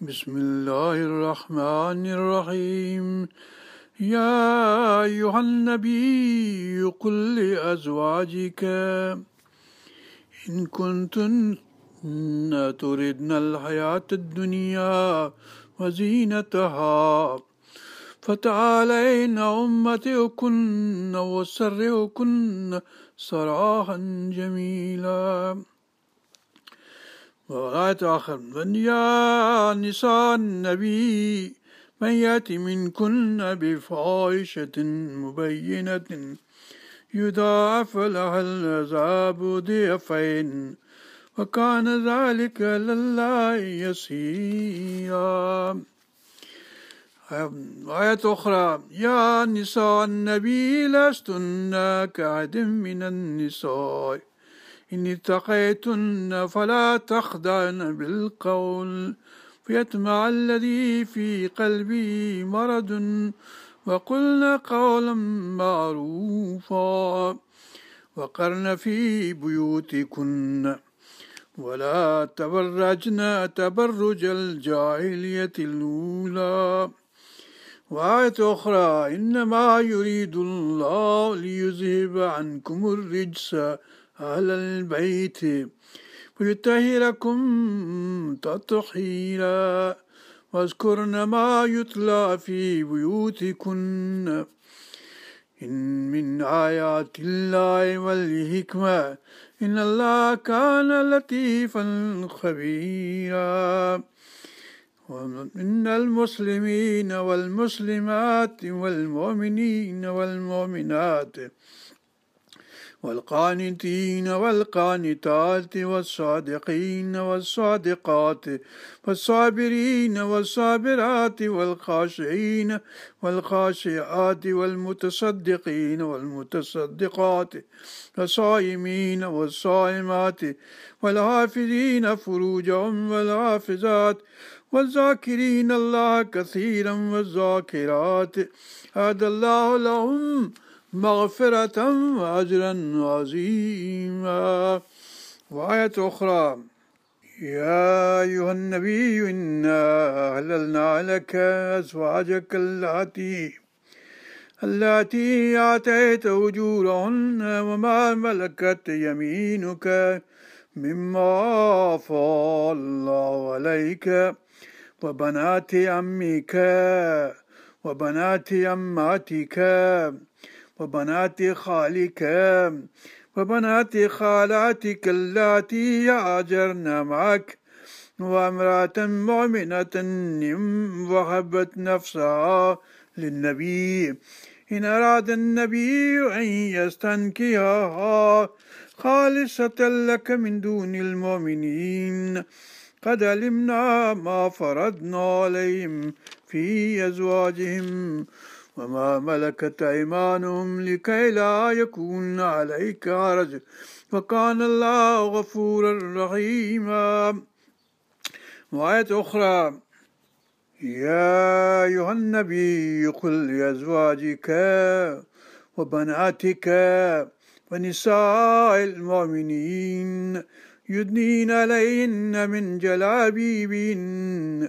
بسم الله الرحمن الرحيم يا أيها النبي قل لأزواجك إن كنتن تردن الحياة الدنيا وزينتها فتعالين أمتكن وسرعكن سراحا جميلا وآية آخر يا نساء النبي من يأتي منكن بفائشة مبينة يضاعف لها العذاب ضعفين وكان ذلك لله يسير آية أخرى يا نساء النبي لستن كعد من النساء إن اتقيتن فلا تخدعن بالقول فيتمع الذي في قلبي مرض وقلن قولا معروفا وقرن في بيوتكن ولا تبرجن تبرج الجاهلية الأولى وآية أخرى إنما يريد الله ليذهب عنكم الرجس أهل البيت ويطهركم تطهيرا واذكرن ما يتلى في بيوتكن إن من آيات الله والحكمة إن الله كان لطيفا خبيرا ومن المسلمين والمسلمات والمؤمنين والمؤمنات والقانتين والقانتات والصادقين والصادقات والصابرين والصابرات والخاشعين والخاشعات والمتصدقين والمتصدقات والصائمين والصائمات والحافظين فروجهم والحافظات والذاكرين الله كثيرا والذاكرات هذا الله لهم مغفرة وأجرا عظيما وآية أخرى يا أيها النبي إنا أهللنا لك أزواجك اللاتي اللاتي آتيت أجورهن وما ملكت يمينك مما أفاء الله عليك وبنات عمك وبنات عماتك وبنات خالك وبنات خالاتك اللاتي يعجرن معك وامرأة مؤمنة وهبت نفسها للنبي إن أراد النبي أن يستنكيها خالصة لك من دون المؤمنين قد علمنا ما فرضنا عليهم في أزواجهم وما ملكت أيمانهم لكي لا يكون عليك حرج وكان الله غفورا رحيما وآية أخرى يا أيها النبي قل لأزواجك وبناتك ونساء المؤمنين يدنين عليهن من جلابيبهن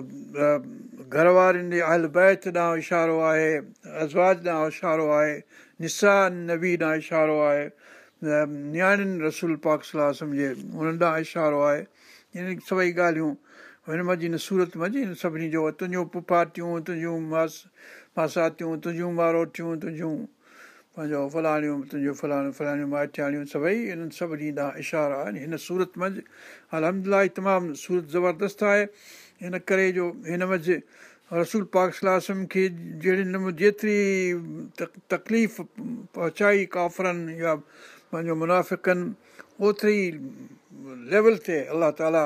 घर वारनि जे अहल बैत ॾांहुं इशारो आहे अज़वाज ॾांहुं इशारो आहे निसा नबी ॾांहुं इशारो आहे नियाणियुनि रसूल पाक सलाहु जे हुननि ॾांहुं इशारो आहे इन सभई ॻाल्हियूं हिन जी हिन सूरत हिन सभिनी जो तुंहिंजियूं पुपाटियूं तुंहिंजियूं मास मासातियूं तुंहिंजूं मारोटियूं तुंहिंजियूं पंहिंजो फलाणियूं तुंहिंजूं फलाणियूं फलाणियूं माइटियाणियूं सभई इन्हनि सभिनी ॾांहुं इशारा आहिनि हिन सूरत मंझि अलहम तमामु सूरत ज़बरदस्तु आहे हिन करे जो हिन मज़ रसूल पाक सलासम खे जहिड़े नमूने जेतिरी तक तकलीफ़ पहुचाई काफ़रनि या पंहिंजो मुनाफ़िकनि ओतिरी लेवल ते अलाह ताला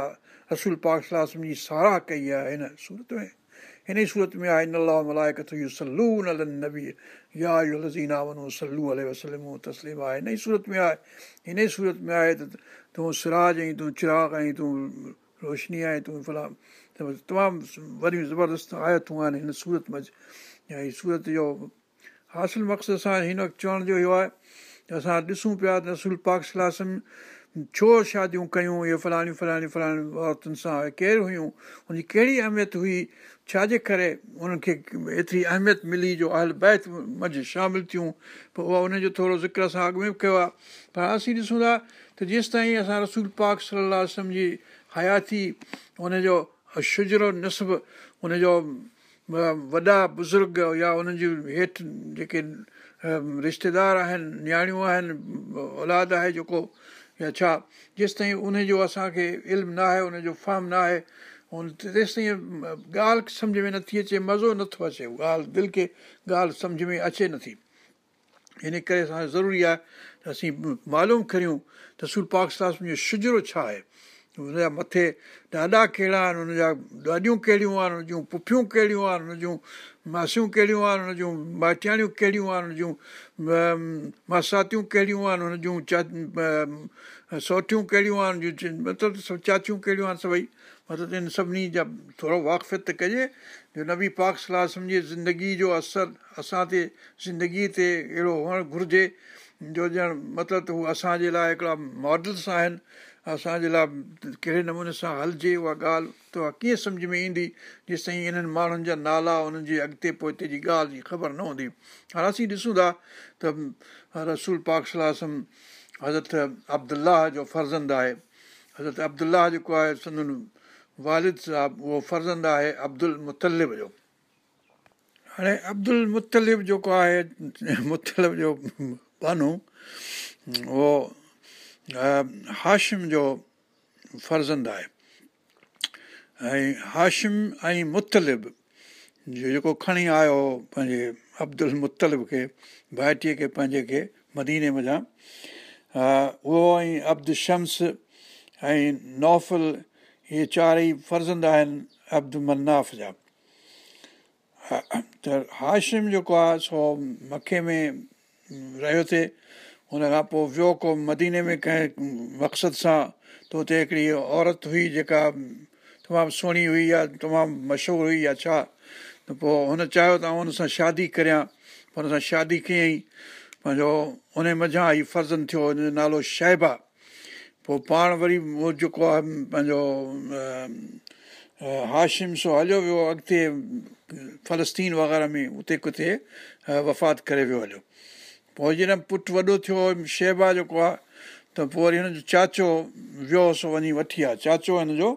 रसूल पाक सलम जी साराह कई आहे हिन सूरत में हिन ई सूरत में आहे इन अलाह मलाइ के सलू न नबी या इहो लज़ीनावन सलू अलसलम तस्लीम आहे हिन ई सूरत में आहे हिन ई सूरत में आहे त तूं सिराज आहीं तूं चिराग आहीं तूं रोशनी आहीं तूं फिला तमामु वॾियूं ज़बरदस्तु आयतूं आहिनि हिन सूरत ऐं सूरत जो हासिलु मक़सदु असां हिन वक़्तु चवण जो इहो आहे त असां ॾिसूं पिया त रसूल पाक सलासम छो शादियूं कयूं इहे फलाणियूं फलाणियूं फलाणियूं औरतुनि सां केरु हुयूं हुन कहिड़ी अहमियत हुई छाजे करे उन्हनि खे एतिरी अहमियत मिली जो अहल बैत मंझि शामिलु थियूं पोइ उहा उनजो थोरो ज़िक्र असां अॻु में बि कयो आहे पर असीं ॾिसूं था त जेसिताईं असां रसूल पाक सलाहु जी हयाती उनजो शुजरो नसिबु हुनजो वॾा बुज़ुर्ग या उन्हनि उनजी हेठि जेके रिश्तेदार आहिनि नियाणियूं आहिनि औलाद आहे जेको या छा जेसि जेसिताईं उनजो असांखे इल्मु न आहे उनजो फहम न आहे उन ताईं ॻाल्हि सम्झि में नथी अचे मज़ो नथो अचे ॻाल्हि दिलि खे ॻाल्हि सम्झि में अचे नथी हिन करे असां ज़रूरी आहे त असीं मालूम करियूं त सूर पाकिस्तान जो शुजरो छा आहे हुनजा मथे ॾाॾा कहिड़ा आहिनि हुन जा ॾाॾियूं कहिड़ियूं आहिनि हुन जूं पुफियूं कहिड़ियूं आहिनि हुन जूं मासियूं कहिड़ियूं आहिनि हुन जूं माइठियाणियूं कहिड़ियूं आहिनि हुन जूं मासातियूं कहिड़ियूं आहिनि हुन जूं चा सौठियूं कहिड़ियूं आहिनि जूं मतिलबु सभु चाचियूं कहिड़ियूं आहिनि सभई मतिलबु इन सभिनी जा थोरो त कजे जो नबी पाक सलाह सम्झे ज़िंदगी जो असरु असां ते ज़िंदगी ते अहिड़ो हुअणु घुरिजे जो ॼण मतिलबु त हू असांजे लाइ हिकिड़ा मॉडल्स आहिनि असांजे लाइ कहिड़े नमूने सां हलिजे उहा ॻाल्हि तव्हां कीअं सम्झ में ईंदी जेसिताईं इन्हनि माण्हुनि जा नाला उन्हनि जे अॻिते पोइते जी ॻाल्हि जी ख़बर न हूंदी हाणे असीं ॾिसूं था त रसूल पाक पाकसम हज़रत अब्दुलाह जो फर्ज़ंद आहे हज़रत अब्दुलाह जेको आहे संदुनि वालिद साहबु उहो फर्ज़ंदु आहे अब्दुल मुतलिब जो हाणे अब्दुल मुतलिब जेको आहे मुतलिब जो बानो उहो हाशिम जो फर्ज़ंद आहे ऐं हाशिम ऐं मुतलिब जेको खणी आयो पंहिंजे अब्दुल मुतलिब खे भाइटीअ खे पंहिंजे खे मदीने वॼा उहो ऐं अब्दु शम्स ऐं नौफ़ल इहे चारई फर्ज़ंद आहिनि अब्दु मनाफ़ जा त हाशिम जेको आहे सो मखे में रहियो थिए हुन खां पोइ वियो को मदीने में कंहिं मक़सद सां त हुते हिकिड़ी औरत हुई जेका तमामु सुहिणी हुई या तमामु मशहूरु हुई या छा त पोइ हुन चयो त हुन सां शादी करियां हुन सां शादी कयईं पंहिंजो उन मज़ा ई फर्ज़न थियो हुनजो नालो शइबा पोइ पाण वरी उहो जेको आहे पंहिंजो हाशिम सो हलियो वियो अॻिते फलस्तीन वग़ैरह में उते किथे वफ़ात करे वियो हलियो पोइ जॾहिं पुटु वॾो थियो शेबा जेको आहे त पोइ वरी हुन जो चाचो वियोसि वञी वठी आहे चाचो हिनजो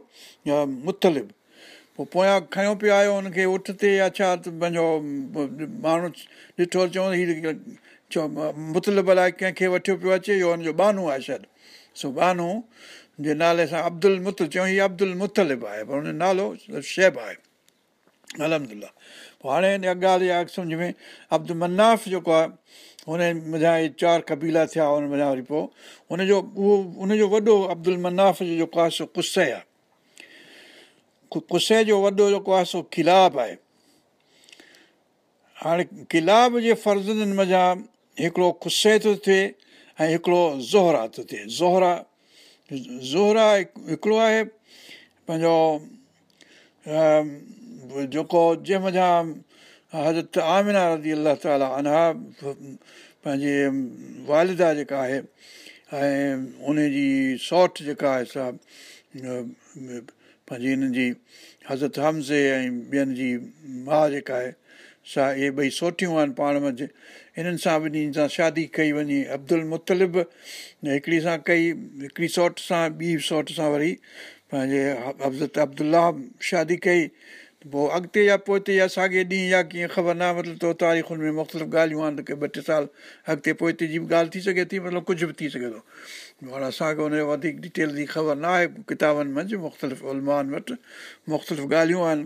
मुतलिब पोइ पोयां खयों पियो आयो हुनखे उठ ते या छा त पंहिंजो माण्हू ॾिठो चवनि हीअ चओ मुतलिब अलाए कंहिंखे वठियो पियो अचे इहो हुनजो बानू आहे शायदि सो बानू जे नाले सां अब्दुल मुत चयो हीअ अब्दुल मुतलिब आहे पर हुनजो नालो शेब आहे अलमदुला पोइ हाणे हिन ॻाल्हि सम्झि में अब्दु मनाफ़ जेको आहे हुन हुनजा इहे चारि कबीला थिया हुन वरी पोइ हुनजो उहो हुनजो वॾो अब्दुल मनाफ़ जो जेको आहे सो कुसे आहे कुसे जो वॾो जेको आहे सो किलाब आहे हाणे किलाब जे फर्ज़नि मज़ा हिकिड़ो कुसे थो थिए ऐं हिकिड़ो ज़ोहरा थो थिए ज़ोहरा ज़ोहरा हिकिड़ो आहे पंहिंजो जेको जंहिं मथां हज़रत आमिना रज़ी अलाह ताला अनहा पंहिंजे वालिदा जेका आहे ऐं उनजी सौठ जेका आहे सा पंहिंजी हिननि जी हज़रत हमज़े ऐं ॿियनि जी माउ जेका आहे सा इहे ॿई सोठियूं आहिनि पाण मंझि इन्हनि सां ॿिन्हिनि सां शादी कई वञे अब्दुल मुतलिब हिकिड़ी सां कई हिकिड़ी सौट सां ॿी सौट सां वरी पंहिंजे हज़रत अब्दुलाह शादी कई पोइ अॻिते या पोइते या साॻे ॾींहुं या कीअं ख़बर न आहे मतिलबु तारीख़ुनि में मुख़्तलिफ़ ॻाल्हियूं आहिनि त की ॿ टे साल अॻिते पोइते जी बि ॻाल्हि थी सघे थी मतिलबु कुझु बि थी सघे थो पर असांखे हुनजो वधीक डिटेल जी ख़बर न आहे किताबनि मंझि मुख़्तलिफ़ उलमाउनि वटि मुख़्तलिफ़ ॻाल्हियूं आहिनि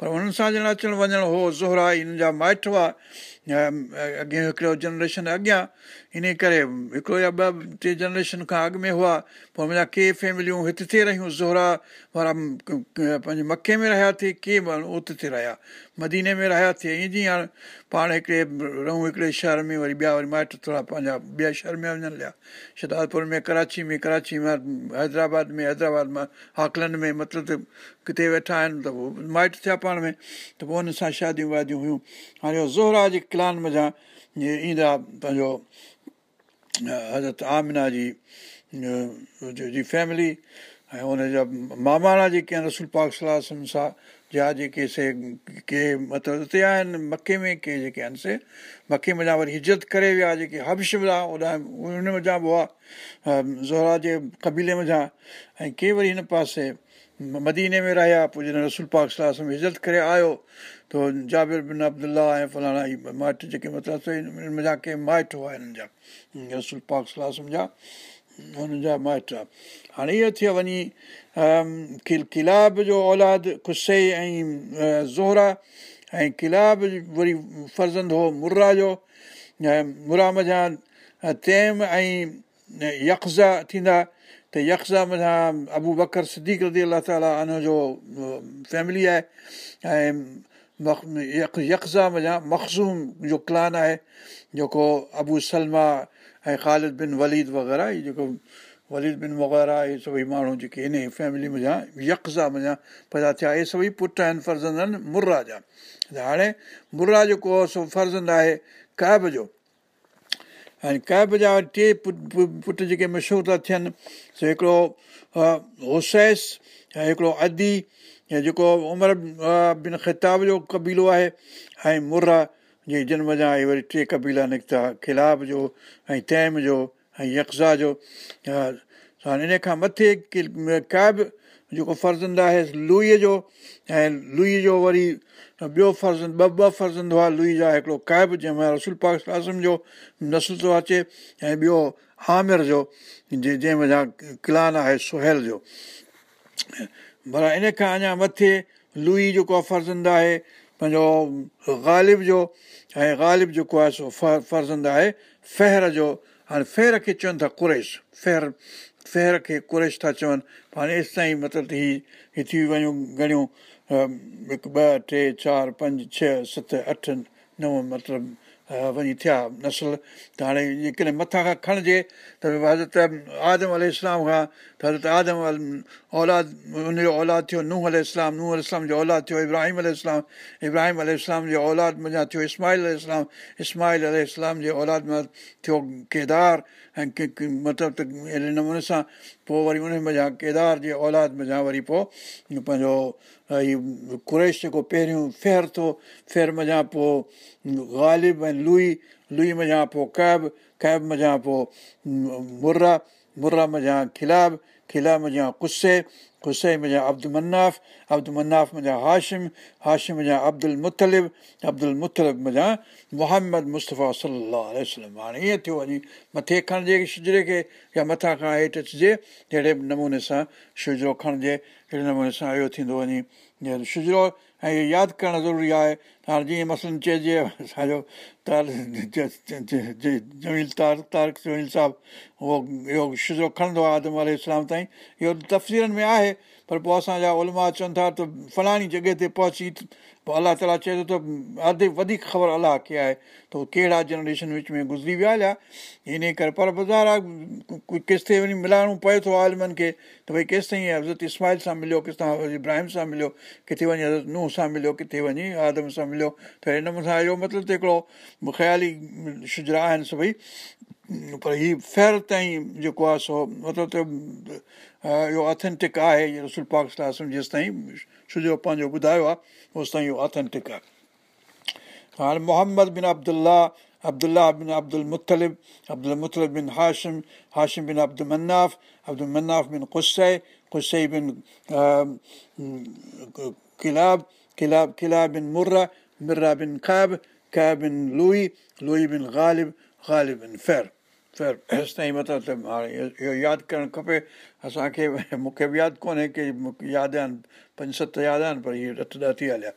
पर उन्हनि सां ॼण अचणु वञणु हो ज़ोहरा हिननि जा माइट हुआ अॻियां हिकिड़ो जनरेशन अॻियां इन करे हिकिड़ो या ॿ टे जनरेशन खां अॻु में हुआ पोइ मुंहिंजा के फैमिलियूं हिते थिए रहियूं ज़ोहरा वारा पंहिंजे मके में रहिया थिए के माण्हू उते रहिया मदीने में रहिया थिए ईअं जीअं हाणे पाण हिकिड़े रहूं हिकिड़े शहर में वरी ॿिया वरी माइट थोरा पंहिंजा ॿिया शहर में वञनि लिया शतारपुर में कराची में कराची में हैदराबाद में हैदराबाद मां हाकलनि में मतिलबु त किथे वेठा आहिनि त पोइ माइट थिया पाण में त पोइ हुन सां शादियूं वादियूं हुयूं हाणे ज़ोहरा जे क्लान मज़ा ईंदा पंहिंजो हज़रत आमिना जी जी फैमिली ऐं हुनजा मामाणा जेके आहिनि रसूल पाक सलाह सां जा जेके से के मतिलबु उते आहिनि मके में के जेके आहिनि से मके मञा वरी हिजत करे विया जेके हबश में होॾां उन वञा बि हुआ ज़ोरा जे कबीले मज़ा ऐं के वरी हिन पासे मदीने में रहिया पोइ जॾहिं रसूल पाक सलाह में इजत करे आयो त जाबिर बिन अब्दुला ऐं फलाणा माइट जेके मतिलबु मज़ा के माइटु हुआ हिननि जा रसूल पाक सलाह जा हुननि जा माइट हाणे इहो थियो वञी किल किलाब जो औलाद कुश्सई ऐं ज़ोहरा ऐं किलाब वरी फर्ज़ंदो हो मुर्रा जो मुरा मज़ा तैम ऐं यक्ज़ा थींदा त यक्ज़ा मज़ा अबू बकर सिद्दीक सिद्दी अलाह ताला जो फैमिली आहे ऐं यक यक्ज़ा मज़ा मखज़ूम जो क्लान आहे जेको अबू सलमा ऐं ख़ालिद बिन वलीद वग़ैरह इहो जेको वलीद बिन वग़ैरह इहे सभई माण्हू जेके हिन फैमिली मुंहिंजा यकज़ा सां मुंहिंजा पैदा थिया इहे सभई पुट आहिनि फर्ज़ंद आहिनि मुर्रा जा त हाणे मुर्रा जेको आहे सो फर्ज़ंद आहे कैब जो ऐं कैब जा टे पुट जेके मशहूरु था थियनि सो हिकिड़ो हुसैस ऐं हिकिड़ो अदी ऐं जेको उमिरि बिन ख़िताब जो कबीलो आहे ऐं मुर्रा जीअं जनम जा इहे वरी टे कबीला निकिता किलाब जो ऐं तैम जो ऐं यक्ज़ा जो इन खां मथे का बि जेको फर्ज़ंद आहे लूई जो ऐं लूई जो वरी ॿियो फर्ज़ंद ॿ ॿ फर्ज़ंदो आहे लूई जा हिकिड़ो क़ाइब जंहिंमें रसूल पासिम जो नसुल थो अचे ऐं ॿियो आमिर जो जे जंहिं वञा क्लान आहे सुहल जो पर इन खां अञा मथे लुई जेको आहे फर्ज़िंद आहे पंहिंजो ग़ालिब जो ऐं ग़ालिब जेको आहे सो फ फ़र्ज़ंद आहे फ़हर जो हाणे फेर खे चवनि था कुरेश फेर फेर खे कुरेश था चवनि हाणे एसि ताईं मतिलबु ही हीअ थी वियूं घणियूं हिकु ॿ टे चारि पंज छह सत अठ नव मतिलबु वञी थिया नसल त हाणे जेकॾहिं मथां खां खणिजे त हज़रत आदम अल इस्लाम खां त हज़रत आदम अल औलाद हुनजो औलाद थियो नूह अल इस्लाम नूह अल इस्लाम जो औलाद थियो इब्राहिम अल इस्लाम इब्राहिम अल इस्लाम जो औलाद मञा थियो इस्माहील इस्लाम अल इस्लाम जे औलाद मां थियो केदार ऐं मतिलबु त अहिड़े नमूने सां पोइ वरी उन केदार जी औलाद मज़ा वरी पोइ पंहिंजो ई कुरैश जेको पहिरियों फेर थो फेर मञा पोइ ग़ालिब ऐं लूई लूई मञा पोइ क़ैब कैब मञा पोइ मुर्रा मुरल जा खिलाब खिला जा कुसे कुस्से में जा अब्दुल मनाफ़ अब्दुल हाशिम हाशिम जा अब्दुल मुतलिफ़ अब्दुल मुतलिफ़ मुंहिंजा मुहम्मद मुस्तफ़ा सलाहु वलम हाणे ईअं थियो वञे मथे खणिजे शिजरे खे या मथां खां हेठि अचिजे अहिड़े नमूने सां शिजरो खणिजे अहिड़े नमूने सां इहो थींदो वञे शिजरो ऐं इहो यादि करणु ज़रूरी आहे हाणे जीअं मसलन चइजे असांजो तार तार जमील तारक जमील जाहबु उहो इहो शिज़ो खणंदो आहे आदम अल इस्लाम ताईं इहो तफ़सीलनि में आहे पर पोइ असांजा उलमा चवनि था त फलाणी जॻह ते पहुची पोइ अलाह ताला चए थो त अधु वधीक ख़बर अलाह खे आहे त हू कहिड़ा जनरेशन विच में गुज़री विया हलिया हिन करे पर बाज़ार आहे ताईं वञी मिलाइणो पए थो आलमनि खे त भई केसि ताईं हज़रत इस्माइल सां मिलियो केसिताईं इब्राहिम सां मिलियो किथे वञी हज़रत नूह सां मिलियो किथे वञी आदम सां मिलियो त हिन मथां इहो मतिलबु त हिकिड़ो ख़्याली शुजरा आहिनि सभई पर हीअ फहिर ताईं जेको आहे सो मतिलबु त इहो ऑथेंटिक आहे रसुल पाकिस्तास जेसिताईं छो जो पंहिंजो ॿुधायो आहे होसि ताईं इहो ऑथेंटिक आहे हाणे मोहम्मद बिन अब्दुल्ला अब्दुल्ला बिन अब्दुल मुतलिब अब्दुल मुतलिब बिन हाशिम हाशिम बिन अब्दु मनाफ़ अब्दुल मनाफ़ बिन कुसै कुसै बिन किलाब किलाब كلاب बिन मुर्रा मुर्रा बिन كاب كاب बिन لوي لوي बिन ग़ालिब ग़ालिब बिन फ़ैर त हेसि ताईं मतिलबु त हाणे इहो यादि करणु खपे असांखे मूंखे बि यादि कोन्हे की यादि आहिनि पंज सत यादि आहिनि पर इहे अठ ॾह थी हलिया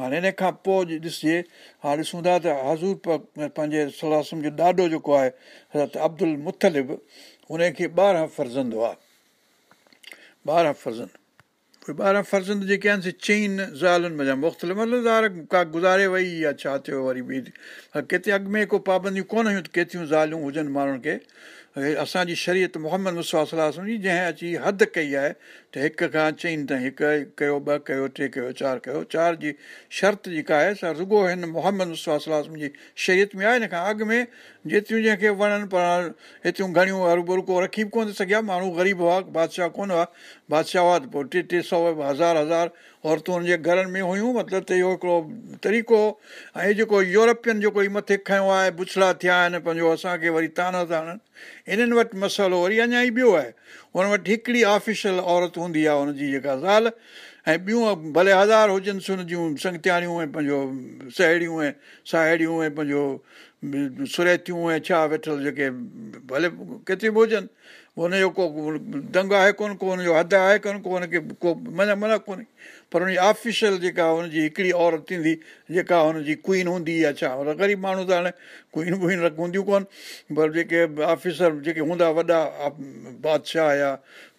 हाणे हिन खां पोइ ॾिसिजे हाणे ॾिसूं था त हज़ूर पक पंहिंजे सलासम जो ॾाॾो जेको आहे हज़रत अब्दुल मुतलिब उनखे ॿारहं फर्ज़ंदो आहे ॿारहं फर्ज़ंदो पोइ ॿारहं फर्ज़ जेके आहिनि से चईनि ज़ालुनि में मुख़्तलिफ़ मतिलबु ज़ार का गुज़ारे वई या छा थियो वरी ॿी किथे अॻु में को पाबंदियूं कोन हुयूं त केतिरियूं ज़ालूं हुजनि माण्हुनि खे असांजी शरीयत मोहम्मद मुस्ल सलाह जी जंहिं अची हद कई आहे त हिक खां चईनि ताईं हिकु कयो ॿ कयो टे कयो चारि कयो चारि जी शर्त जेका आहे सा रुगो हिन मोहम्मद मुस्वा सलाह जी शरीयत में आहे हिन खां अॻु में जेतिरियूं जंहिंखे वणनि पर हेतिरियूं घणियूं हर बुरूको रखी बि कोन थी सघिया माण्हू ग़रीब हुआ बादशाह कोन हुआ बादशाह हुआ त पोइ टे टे सौ हज़ार हज़ार औरतूं हुनजे घरनि में हुयूं मतिलबु त इहो हिकिड़ो तरीक़ो हो ऐं जेको यूरोपियन जेको मथे खयों आहे बुछला थिया आहिनि पंहिंजो असांखे वरी ताना हणनि इन्हनि वटि मसालो वरी अञा ई ॿियो आहे हुन वटि हिकिड़ी ऑफिशियल औरत हूंदी आहे हुनजी जेका ज़ाल ऐं ॿियूं भले हज़ार हुजनिस हुन जूं संगतियारियूं ऐं पंहिंजो साहेड़ियूं ऐं साहेड़ियूं ऐं पंहिंजो सुरतियूं ऐं छा वेठल जेके भले केतिरी बि हुजनि हुनजो को दंग आहे कोन कोनजो हद आहे कोन कोनखे को मन मना कोन्हे पर हुनजी ऑफिशियल जेका हुनजी हिकिड़ी औरत थींदी जेका हुनजी क्वीन हूंदी आहे छा हुन ग़रीब माण्हू त हाणे क्वीन वुइन हूंदियूं कोन पर जेके ऑफिसर जेके हूंदा वॾा बादशाह या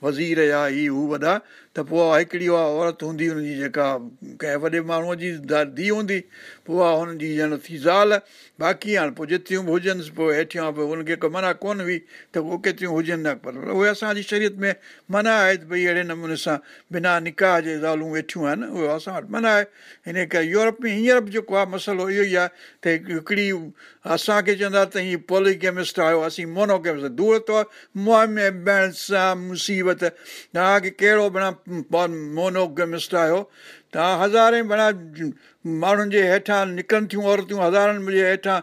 वज़ीर या इहे हू वॾा त पोइ उहा हिकिड़ी उहा औरत हूंदी हुनजी जेका कंहिं वॾे माण्हूअ जी धीउ हूंदी पोइ उहा हुनजी ॼण थी ज़ाल बाक़ी हाणे पोइ जेतिरियूं बि हुजनिसि पोइ हेठियूं पोइ हुनखे को मना कोन हुई त उहो केतिरियूं हुजनि न पर उहे असांजी शरीयत में मना आहे त भई अहिड़े नमूने सां बिना निकाह जे ज़ालूं वेठियूं आहिनि उहे असां वटि मना आहे हिन करे यूरोप में हींअर बि जेको आहे मसालो इहो ई आहे त हिकिड़ी असांखे चवंदा त हीअ पोलिकेमिस्ट आहियो असीं मोनोकेमिस्ट दूतो अथव मुहण सां मुसीबत तव्हांखे कहिड़ो बिना मोनोकेमिस्ट आहियो तव्हां हज़ारे बणा माण्हुनि जे हेठां निकिरनि थियूं औरतूं हज़ारनि जे हेठां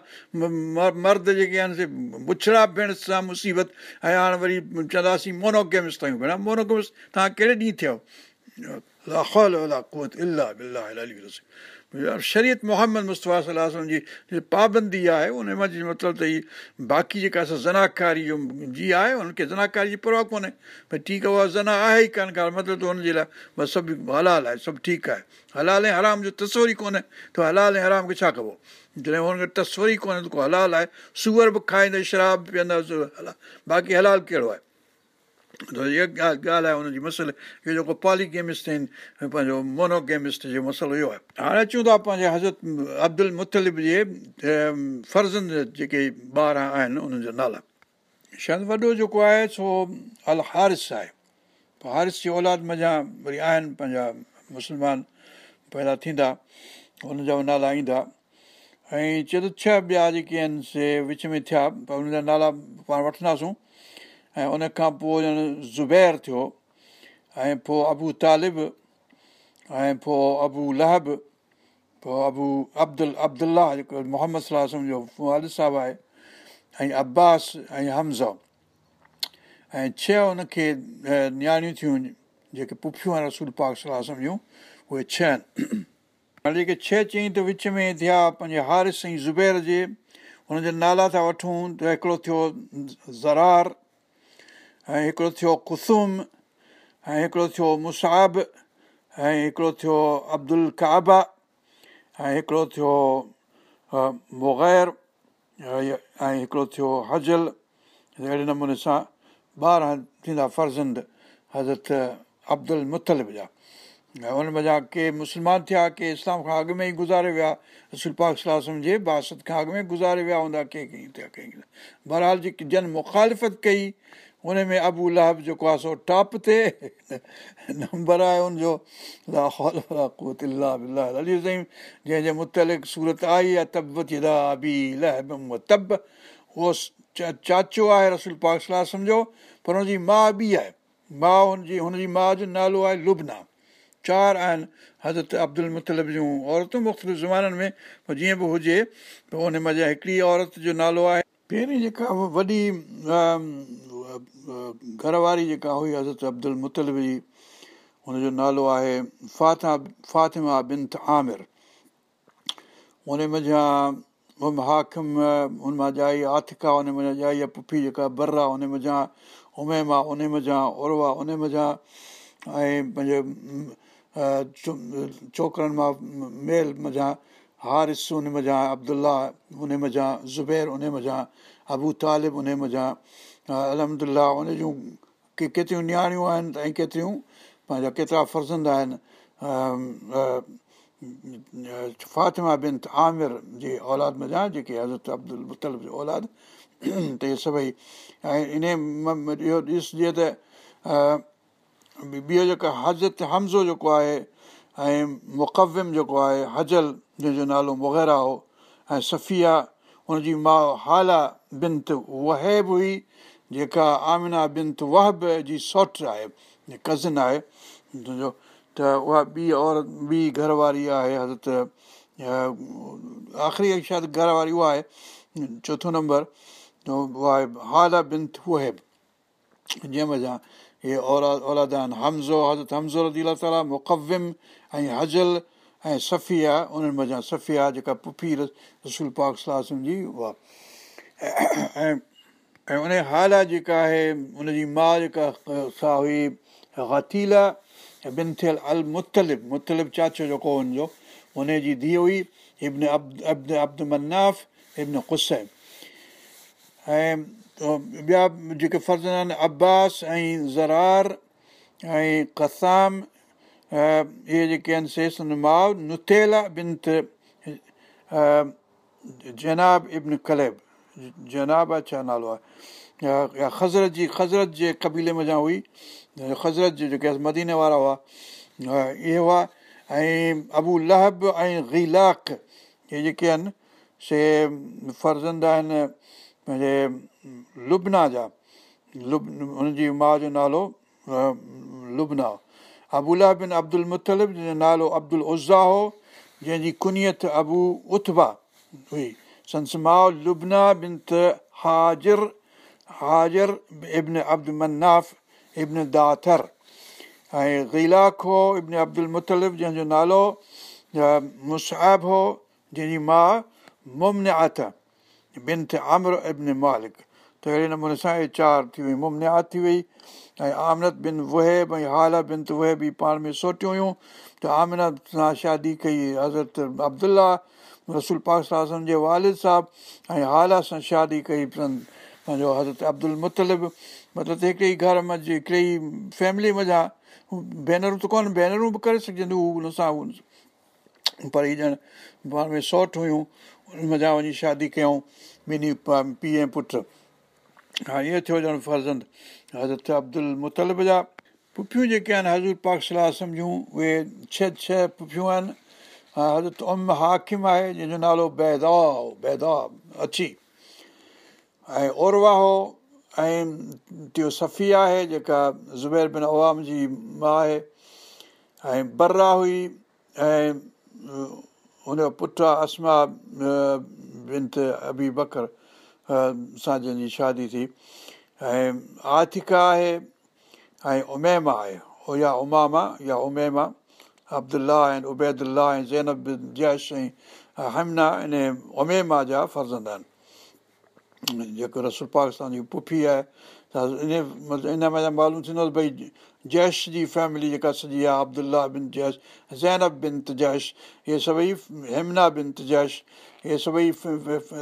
मर्द जेके आहिनि से बुछड़ा भेण सां मुसीबत ऐं हाणे वरी चवंदासीं मोनोकेमिस्ट आहियूं भेण मोनोकेमिस्ट तव्हां कहिड़े ॾींहुं थियो शरीफ़ मोहम्मद मुस्तफ़ा सलाह जी पाबंदी आहे उन जीअं मतिलबु त हीअ बाक़ी जेका असां ज़नाकारी जो जी आहे हुनखे ज़नाकारी जी परवाह कोन्हे भई ठीकु आहे उहा ज़ना आहे ई कान कार मतिलबु त हुनजे लाइ बसि सभु हलाल आहे सभु ठीकु आहे हलाल ऐं हराम जो तस्वर ई कोन्हे त हलाल ऐं हराम खे छा कबो जॾहिं हुनखे तस्वर ई कोन्हे त को हलाल आहे सूअर बि खाईंदुसि शराब बि पीअंदासीं बाक़ी हलाल कहिड़ो आहे इहा ॻाल्हि ॻाल्हि आहे हुनजी मसल इहो जेको पॉली केमिस्ट आहिनि पंहिंजो मोनोकेमिस्ट जो मसलो इहो आहे हाणे अचूं था पंहिंजे हज़रत अब्दुल मुतलिब जे फर्ज़नि जेके ॿार आहिनि उन्हनि जो नाला शायदि वॾो जेको आहे सो अल हारिस आहे हारिस जी औलाद मञा वरी आहिनि पंहिंजा मुस्लमान पैदा थींदा हुनजा बि नाला ईंदा ऐं चोॾहं छह ॿिया जेके आहिनि से विच में थिया पर हुनजा नाला पाण वठंदासूं ऐं उनखां पोइ ॼण ज़ुबैर थियो ऐं पोइ अबू तालिब ऐं पोइ अबू लहब पोइ अबू अब्दुल अब्दुला जेको मोहम्मद जो वाल साहबु आहे ऐं अब्बास ऐं हमज़ो ऐं छह उनखे नियाणियूं थियूं जेके पुफियूं आहिनि रसूल पाक सलाह जूं उहे छह आहिनि हाणे जेके छह चई त विच में थिया पंहिंजे हारिस ऐं ज़ुबैर जे हुनजा नाला था वठूं त हिकिड़ो थियो ज़रार ऐं हिकिड़ो थियो कुसुम ऐं हिकिड़ो थियो मुसाब ऐं हिकिड़ो थियो अब्दुल काबा ऐं हिकिड़ो थियो मग़ैर ऐं हिकिड़ो थियो हज़ल अहिड़े नमूने सां ॿारहं थींदा फर्ज़ंद हज़रत अब्दुल मुतलिब जा ऐं उन उनमें के मुस्लमान थिया के इस्लाम खां अॻु में ई गुज़ारे विया रसूल पाक शल्पा जे बासत खां अॻु में गुज़ारे विया हूंदा कंहिं कंहिं थिया कंहिं बहरहाल जेकी जन मुखालिफ़त कई हुन में अबू लहब जेको आहे सो टॉप ते नंबर आहे हुनजो जंहिंजे मुतलिक़ सूरत आई आहे उहो चाचो आहे रसूल पाक सलाह सम्झो पर हुनजी माउ बि आहे माउ हुनजी हुनजी माउ जो नालो आहे लुबना चारि आहिनि हज़रत अब्दुल मुतलब जूं औरतूं मुख़्तलिफ़ ज़माननि में पोइ जीअं बि हुजे त हुन मज़ा हिकिड़ी औरत जो नालो आहे पहिरीं जेका वॾी घरवारी जेका हुई हज़रत अब्दुल मुतलव जी हुनजो नालो आहे फ़ातिमा फ़ातिमा बिन आमिर उन मज़ा हाकिम हुन मां जाई आथिक आहे उनमां जाई आहे पुफी जेका बर उन मज़ा उमेम उन में जा उन वञा ऐं पंहिंजे छोकिरनि मां मेल मज़ा हारिस उन वञां अब्दुला उन वञां ज़ुबैर उन अबू तालिब उन अलहमिल्ला उन जूं के केतिरियूं नियाणियूं आहिनि ऐं केतिरियूं पंहिंजा केतिरा फर्ज़ंद आहिनि फातिमा बित आमिर जे औलाद में मञा जेके हज़रत अब्दुल मुतल जो औलाद त इहे सभई ऐं इन इहो ॾिसजे त ॿियो जेको हज़रत हमज़ो जेको आहे ऐं मुकविम जेको आहे हजल जंहिंजो नालो वग़ैरह हो ऐं सफ़िया हुनजी माउ हाला बिंत वहेब हुई जेका आमिना बि वहब जी सौट आहे कज़िन आहे तुंहिंजो त उहा ॿी औरत ॿी घरवारी आहे हज़रत आख़िरी घरवारी उहा आहे चोथो नंबर उहा आहे हाला बिन उहा जंहिं मज़ा इहे औला आहिनि हमज़ो हज़रत हमज़ो रज़ी अला ताली मुक़ब्िम ऐं हज़ल ऐं सफ़िया उन्हनि मज़ा सफ़िया जेका पुफी रसूल पाक सलाह जी उहा ऐं ऐं उन हाल आहे जेका आहे उन जी माउ जेका हुई गतीला बिन थियल अलतलिब मुतलिफ़ चाचो जेको हुनजो हुनजी धीअ हुई इब्न अब्दु अब्दु मुन्नाफ़ इब्न खुशैब ऐं ॿिया जेके फर्ज़ंदा आहिनि अब्बास ऐं ज़रार ऐं कसाम इहे जेके आहिनि सेस माउ नुथेला बिनथ जनाब इब्न कलैब जनाब छा नालो आहे ख़ज़रत जे क़बीले मज़ा हुई ख़ज़रत जेके मदीने वारा हुआ इहे हुआ ऐं अबू लहब ऐं गिलाक इहे जेके आहिनि से फर्ज़ंदा आहिनि पंहिंजे लुबना जा लुब हुनजी माउ जो नालो लुबना अबू लहब बिन अब्दुल मुतलिब जंहिंजो नालो अब्दुल उज़ा हो जंहिंजी कुनियत अबू उथबा हुई संसमाउबिना बि हाजिर हाजिर इब्न अब्दु मुन्नाफ़ इब्न दातर ऐं ग़लाक हो इब्न अब्दुल मुतलिफ़ जंहिंजो नालो मुशाहिब हो जंहिंजी माउ मुमन अथंथ अम्रब्न मालिक त अहिड़े नमूने सां इहे चारि थी वियूं मुमन आत थी वई ऐं आमिनत बिन वुहिब ऐं हाला बिन त वहब ई पाण में सोटियूं हुयूं त आमिनत सां शादी कई हज़रत अब्दुला रसूल पाक साज़न जे वालिद साहिबु ऐं आला सां शादी कई पिनि पंहिंजो हज़रत अब्दुल मुतलिब मतिलबु त हिकिड़े ई घर मंझि हिकिड़े ई फैमिली मज़ा भेनरूं त कोन भेनरूं बि करे सघजंदियूं हू हुन सां पर ई ॼण पाण में सौट हुयूं हुन मज़ा वञी शादी कयूं ॿिन्ही पीउ ऐं पुटु हा इहो थियो ॼण फर्ज़ंद हज़रत अब्दुल मुतलब जा पुफियूं जेके आहिनि हज़रत पाक सलाह जूं उहे छह छह पुफियूं आहिनि हज़रत उम हाकिम आहे जंहिंजो नालो बैदा बैदा अची ऐं ओरवा हो ऐं टियों सफ़ी आहे जेका ज़ुबैर बिन अवाम जी माउ आहे ऐं बर्रा हुई ऐं हुनजो पुटु आहे असमा बिनत अबी बकर सां जंहिंजी शादी थी ऐं आतिक़ा आहे ऐं उमेमा आहे या उमामा या उमेमा अब्दुल्ला ऐं उबैदुल्ला ऐं ज़ैनब जैश ऐं हमना इन उमेमा जा फर्ज़ंदा आहिनि जेको रसुल पाकिस्तान जी पुफी आहे इन मतिलबु इनमें मालूम थींदो भई जैश जी फैमिली जेका सॼी आहे अब्दुला बिन जैश ज़ैनब बिन तजैश इहे सभई हेमना बिन तुजैश इहे सभई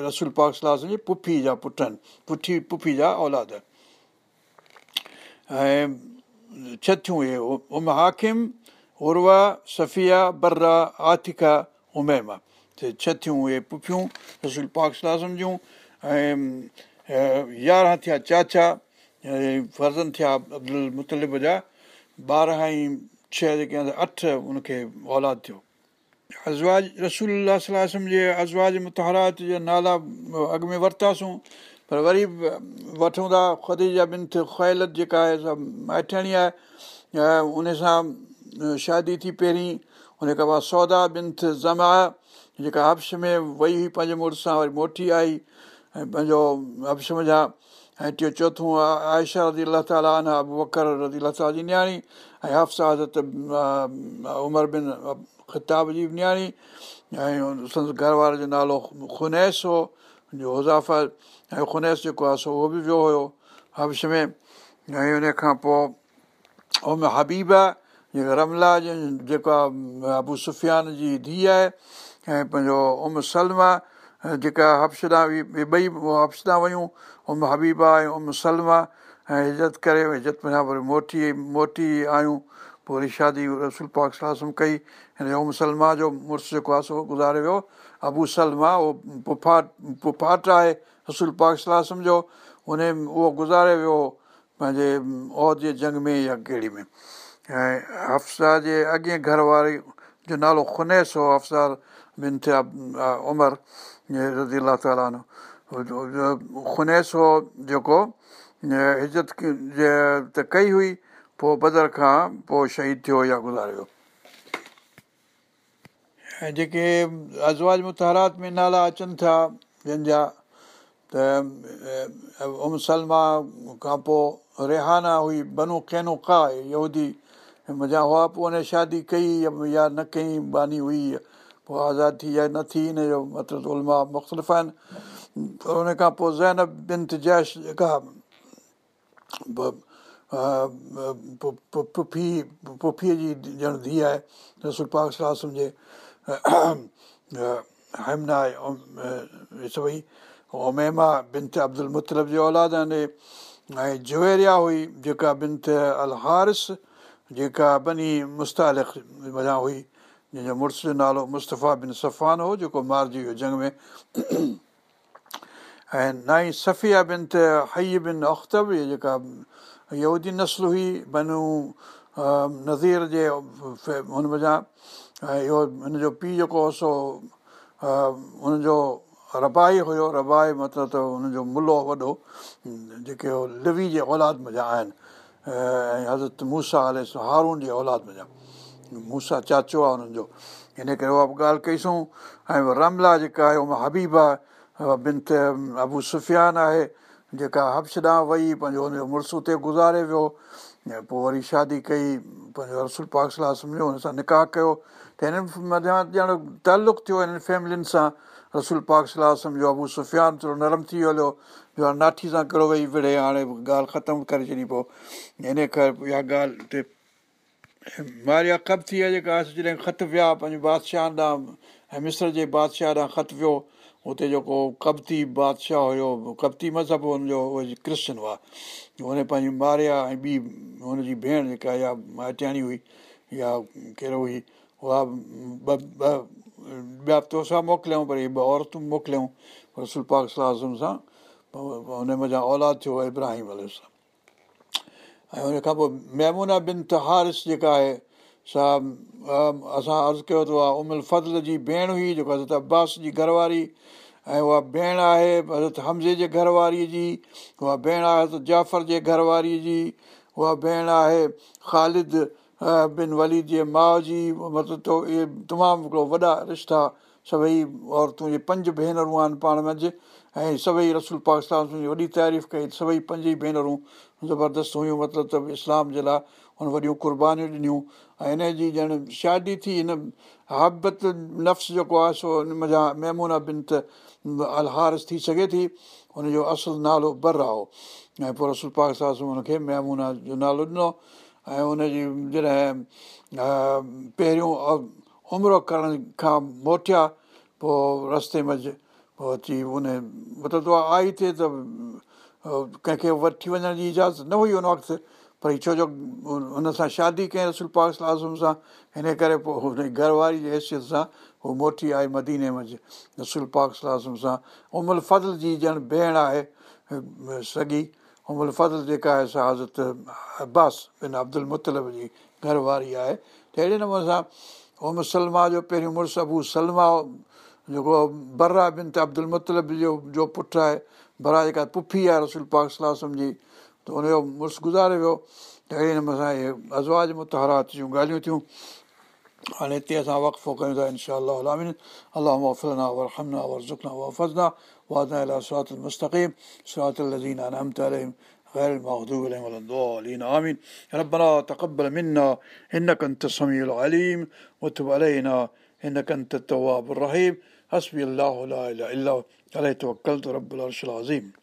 रसूल पाक सलाह पुफी जा पुटनि पुठी पुफी जा औलाद ऐं छथ थियूं इहे उम हाकिम उर्वा सफ़िया बर्रा आतिका उमेमा छथ थियूं इहे पुफियूं रसूल पाक सलाह सम्झूं ऐं यारहं थिया चाचा ऐं फर्ज़न थिया अब्दुल मुतलिब जा ॿारहं ऐं छह जेके आहिनि अठ उनखे औलाद थियो अजवाज़ रसूल सलाहु जे अज़वाज मुतहरात जा नाला अॻु में वरितासूं पर वरी बि वठूं था ख़ुदि जा मिंथ ख़्वायलत जेका आहे सभु माइठाणी आहे उन सां शादी थी पहिरीं उन खां पोइ सौदा मिंथ ज़मा जेका हप्स में वई हुई पंहिंजे मुड़ुस सां वरी मोटी आई ऐं पंहिंजो हपश मुंहिंजा ऐं टियों चौथों आहे आयशा रज़ी रदी वकर रज़ी रदी लता जी नियाणी ऐं हफसाज़त उमर बिन ख़िताब जी बि नियाणी ऐं संदसि घर वारे जो नालो ख़ुनैस हो जो हुज़ाफ़र ऐं ख़ुनैस जेको आहे सो उहो बि वियो हुयो हब्श में ऐं उन खां पोइ उम हबीब जेका रमला जेको आहे अबू सुफ़ियान जी धीउ आहे ऐं पंहिंजो ओम सलमा जेका हफ़्शदा ॿई हफ़्शदा वियूं उम हबीबा ऐं उम सलमा ऐं हिजरत करे हिजरत हिजता वरी मोटी मोटी आहियूं पोइ वरी शादी रसूल पाक सलाहु कई हिन उम सलमा जो मुड़ुसु जेको आहे सो गुज़ारे वियो अबू सलमा उहो पुफाट पुफाट आहे रसूल पाक सलाहु जो उन उहो गुज़ारे वियो पंहिंजे औद जे जंग में या कहिड़ी में ऐं अफ़साह जे अॻे घर वारे जो नालो खुनेस हो अफ़साह बिन थिया उमिरि रज़ी अला ताला खुनेसो जेको हिजत जे त कई हुई पोइ बदर खां पोइ शहीद थियो या गुज़ारियो ऐं जेके अज़वाज मुतहरात में नाला अचनि था जंहिंजा त उम सलमा खां पोइ रेहाना हुई बनो कैनो का यो मुंहिंजा हुआ पोइ उन शादी कई या न कई बानी हुई पोइ आज़ादु थी या न थी हिन जो मतिलबु उलमा मुख़्तलिफ़ आहिनि हुन खां पोइ ज़ैन बिंथ जैश जेका पुफी पुफीअ जी ॼण धीअ आहे सुपाके हमना आहे साईं ओमेमा बिंथ अब्दुल मुतलब जे औलादने ऐं जुवेरिया हुई जेका बिंथ अलहारिस जेका बनी मुस्ता हुई जंहिंजो मुड़ुस जो नालो मुस्तफ़ा बिन सफ़ान हो जेको मारिजी वियो जंग में ऐं नाई सफ़िया बिन त हई बिन अख़्तब इहे जेका इहोदी नसल हुई बनू नज़ीर जे हुन मा ऐं इहो हिन जो पीउ जेको सो हुनजो रबाई हुयो रबाई मतिलबु त हुनजो मुलो वॾो जेके उहो लिवी जे औलाद वजा आहिनि ऐं हज़रत मूसा अले हारून जे औलाद मा मूसा चाचो आहे हुननि जो हिन करे उहा बि ॻाल्हि कईसूं ऐं रमला जेका आहे उहा हबीब आहे बि अबू सुफ़ियान आहे जेका हबश ॾांहुं वई पंहिंजो हुनजो मुड़ुसु उते गुज़ारे वियो ऐं पोइ वरी शादी कई पंहिंजो रसुल पाक सलाह सम्झो हुन सां निकाह कयो त हिननि मथां ॼण ताल्लुक थियो हिननि फैमिलियुनि सां रसोल पाक सलाह सम्झो अबू सुफ़ियान थोरो नरम थी वियो हाणे नाठी सां कहिड़ो वेही विड़े हाणे ॻाल्हि ख़तमु करे छॾी पोइ इन करे इहा ॻाल्हि हिते मारिया कब थी आहे जेका जॾहिं ख़तु विया पंहिंजे बादशाह ॾांहुं ऐं मिस्र जे बादशाह ॾांहुं ख़तु वियो हुते जेको कबती बादशाह हुयो कवती मज़हबु हुनजो उहे क्रिश्चन हुआ हुन पंहिंजी मारिया ऐं ॿी हुनजी भेण जेका या माइटियाणी हुई या कहिड़ो हुई उहा ॿ ॿिया तोसा मोकिलियऊं पर इहे ॿ औरतूं मोकिलियऊं पाक सुलपाकम सां हुन मज़ा औलाद थियो इब्राहिम अल सां ऐं हुन खां पोइ मेमूना बिन तहारिस जेका आहे सा असां अर्ज़ु कयो त उहा उमिल फज़ल जी भेण हुई जेको हज़रत अब्बास जी घर वारी ऐं उहा भेण आहे हज़रत हमज़े जे घरवारीअ जी उहा भेण आहे हज़रत जाफ़र जे घरवारीअ जी उहा भेण आहे ख़ालिद बिन वली जे माउ जी मतिलबु त इहे तमामु हिकिड़ो वॾा रिश्ता सभई औरतूं पंज भेनरूं आहिनि पाण मंझि ऐं सभई रसूल पाकिस्तान वॾी तारीफ़ कई सभई पंज ई भेनरूं ज़बरदस्त हुयूं मतिलबु त इस्लाम जे लाइ हुन वॾियूं क़ुर्बानीूं ॾिनियूं ऐं हिन जी ॼण शादी थी हिन हबत नफ़्स जेको आहे सो हिन मज़ा मेमूना बिन त अलहारिस थी सघे थी हुनजो असुल नालो बराओ ऐं पोइ रसुल पाक सा हुनखे मेमूना जो नालो ॾिनो ऐं हुनजी जॾहिं पहिरियों उमिरि करण खां मोटिया पोइ रस्ते में पोइ अची उन मतिलबु आई थिए त कंहिंखे वठी वञण जी इजाज़त न हुई हुन वक़्तु पर छो जो हुन सां शादी कयईं रसूल पाक सलाह सां हिन करे पोइ हुनजी घरवारी जी हैसियत सां हू मोटी आहे मदीने मंझि रसूल पाक सलाह सां उमल फज़ल जी ॼण भेण आहे सॻी उमल फज़ल जेका आहे सा हज़रत अब्बास बिन अब्दुल मुतलब जी घरवारी आहे त अहिड़े नमूने सां उम सलमा जो पहिरियों मुड़ुसु मुड़ुसू सलमा जेको बर्रा बिन त अब्दुल मुतलब जो जो पुटु आहे बर्रा जेका पुफी आहे रसूल पाक सलम जी त उनजो मुड़ुसु गुज़ारे वियो त अहिड़े नमूने सां इहे अज़वाज मुतहरात जूं ॻाल्हियूं थियूं हाणे हिते असां वक़फ़ो कयूं था इनशा अलामीन अलाह वफ़रना वरहमना वरज़ुकना वफ़ज़ना वादना सरात المستقيم صراط الذين أنعمت غير المغضوب عليهم ولا الضالين آمين ربنا تقبل منا إنك أنت السميع العليم وتب علينا إنك أنت التواب الرحيم حسبي الله لا إله إلا هو عليه توكلت رب العرش العظيم